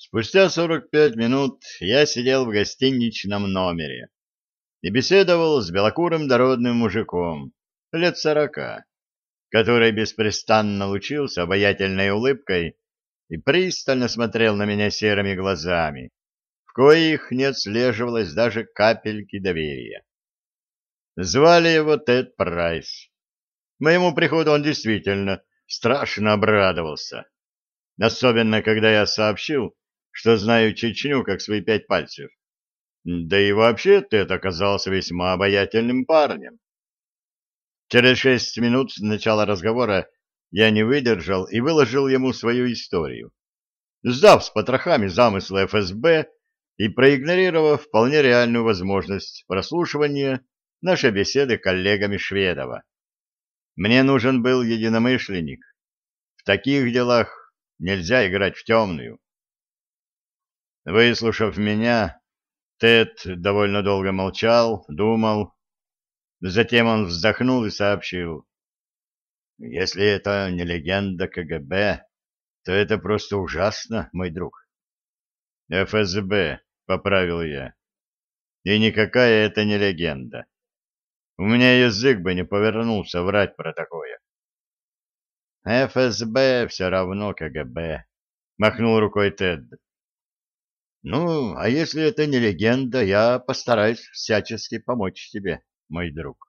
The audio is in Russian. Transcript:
Спустя сорок пять минут я сидел в гостиничном номере и беседовал с белокурым дородным мужиком лет сорока, который беспрестанно лучился обаятельной улыбкой и пристально смотрел на меня серыми глазами, в коих не отслеживалось даже капельки доверия. Звали его Тед Прайс. Моему приходу он действительно страшно обрадовался. Особенно, когда я сообщил, что знаю Чечню как свои пять пальцев. Да и вообще Тед оказался весьма обаятельным парнем. Через шесть минут с начала разговора я не выдержал и выложил ему свою историю, сдав с потрохами замыслы ФСБ и проигнорировав вполне реальную возможность прослушивания нашей беседы коллегами Шведова. Мне нужен был единомышленник. В таких делах нельзя играть в темную. Выслушав меня, Тед довольно долго молчал, думал. Затем он вздохнул и сообщил. «Если это не легенда КГБ, то это просто ужасно, мой друг». «ФСБ», — поправил я. «И никакая это не легенда. У меня язык бы не повернулся врать про такое». «ФСБ все равно КГБ», — махнул рукой Тед. Ну, а если это не легенда, я постараюсь всячески помочь тебе, мой друг.